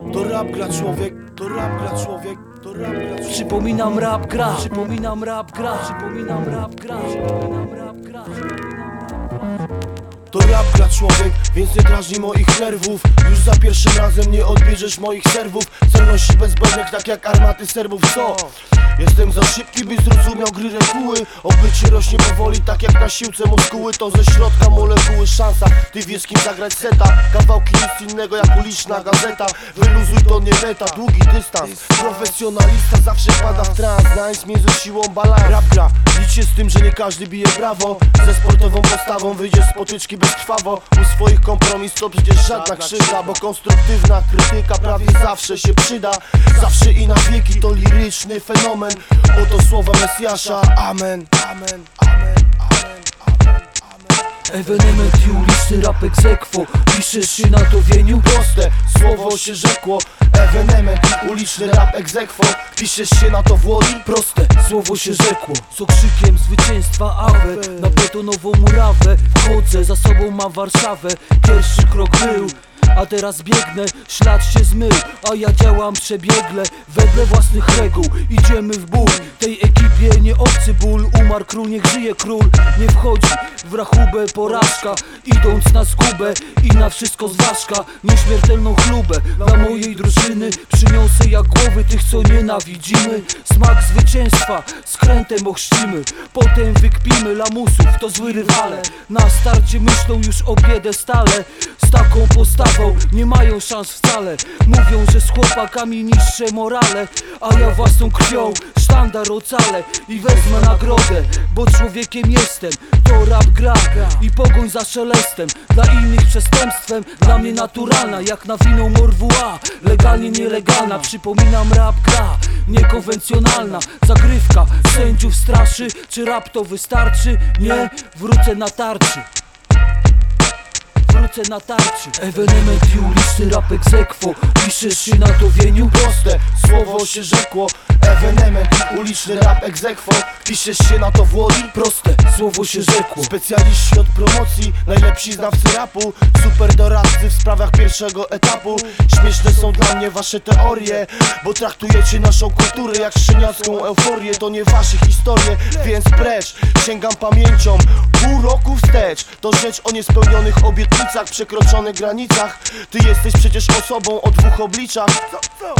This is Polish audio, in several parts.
To rap gra człowiek, to rap gra człowiek, to rap gra człowiek. Przypominam rap gra, przypominam rap gra, przypominam rap gra, przypominam rap gra. To rap gra człowiek, więc nie drażnij moich nerwów Już za pierwszym razem nie odbierzesz moich serwów Celności bezbronnych tak jak armaty Serbów Co? Jestem za szybki by zrozumiał gry reguły. Obycie rośnie powoli tak jak na siłce muskuły. To ze środka molekuły szansa. Ty wiesz kim zagrać seta. Kawałki nic innego jak uliczna gazeta. Wyluzuj to nie meta, długi dystans. Profesjonalista zawsze pada w trans. Znając między siłą balans. Rap gra, licz się z tym, że nie każdy bije brawo. Ze sportową postawą wyjdziesz z potyczki bezkrwawo. U swoich kompromis to przecież żadna krzywda. Bo konstruktywna krytyka prawie zawsze się przyda. Zawsze i na wieki to liryczny fenomen Oto słowa Mesjasza, amen, amen, amen, amen, amen, Ewenement i uliczny rap egzekwo Piszesz się na to wieniu Proste. Słowo się rzekło. Ewenement uliczny rap egzekwo Piszesz się na to w Łodzi. Proste. Słowo się rzekło. Z okrzykiem zwycięstwa awe. Na betonową murawę. Wchodzę, za sobą mam Warszawę. Pierwszy krok był a teraz biegnę, ślad się zmył A ja działam przebiegle, wedle własnych reguł. Idziemy w ból, tej ekipie nie obcy ból. Umarł król, niech żyje król Nie wchodzi w rachubę porażka. Idąc na zgubę wszystko zważka Nieśmiertelną chlubę dla mojej drużyny. Przyniosę jak głowy tych co nienawidzimy. Smak zwycięstwa skrętem ochrzcimy. Potem wykpimy lamusów, to zły rywale. Na starcie myślą już o biedę stale. Z taką postawą nie mają szans wcale. Mówią, że z chłopakami niższe morale A ja własną krwią sztandar ocalę I wezmę nagrodę, bo człowiekiem jestem To rap gra i pogoń za szelestem Dla innych przestępstwem, dla mnie naturalna Jak na winą morwua, legalnie nielegalna Przypominam rap gra, niekonwencjonalna Zagrywka, sędziów straszy Czy rap to wystarczy? Nie, wrócę na tarczy wrócę na tarczy. Ewenement i uliczny rap egzekwo Piszesz się na to wieniu Proste. Słowo się rzekło. Ewenement uliczny rap egzekwo Piszesz się na to w Łodzi. Proste słowo się rzekło. Specjaliści od promocji, najlepsi znawcy rapu. Super doradcy w sprawach pierwszego etapu. Śmieszne są dla mnie wasze teorie Bo traktujecie naszą kulturę jak szczeniacką euforię. To nie wasze historie, więc precz Sięgam pamięcią. Pół roku wstecz To rzecz o niespełnionych obietnicach, przekroczonych granicach. Ty jesteś przecież osobą o dwóch obliczach.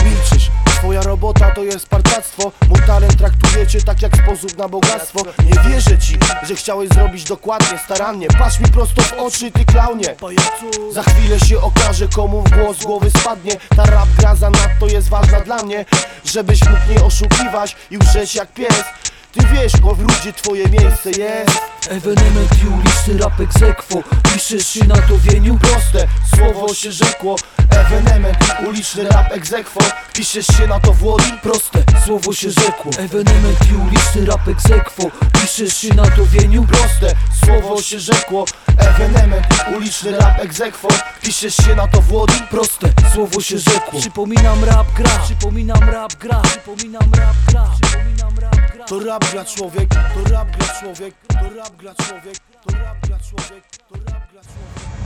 Milczysz, twoja robota to jest partactwo. Mój talent traktujecie tak jak sposób na bogactwo. Nie wierzę ci, że chciałeś zrobić dokładnie, starannie. Patrz mi prosto w oczy, ty klaunie. Za chwilę się okaże, komu w głos głowy spadnie. Ta rap gra zanadto jest ważna dla mnie Żebyś mógł nie oszukiwać i łżeć jak pies Ty wiesz, bo w ludzie twoje miejsce jest. Ewenement i uliczny rap egzekwo Piszesz się na to wieniu Proste. Słowo się rzekło. Ewenement uliczny rap egzekwo Piszesz się na to w Łodzi Proste. Słowo się rzekło. Ewenement i uliczny rap egzekwo Piszesz się na to wieniu Proste. Słowo się rzekło. Ewenement uliczny rap egzekwo Piszesz się na to w Łodzi Proste. Słowo się rzekło. Przypominam rap gra. Przypominam rap gra. Przypominam rap gra. Przypominam rap gra To rap gra człowiek, to rap gra człowiek, to rap gra człowiek, to rap gra człowiek, to rap gra człowiek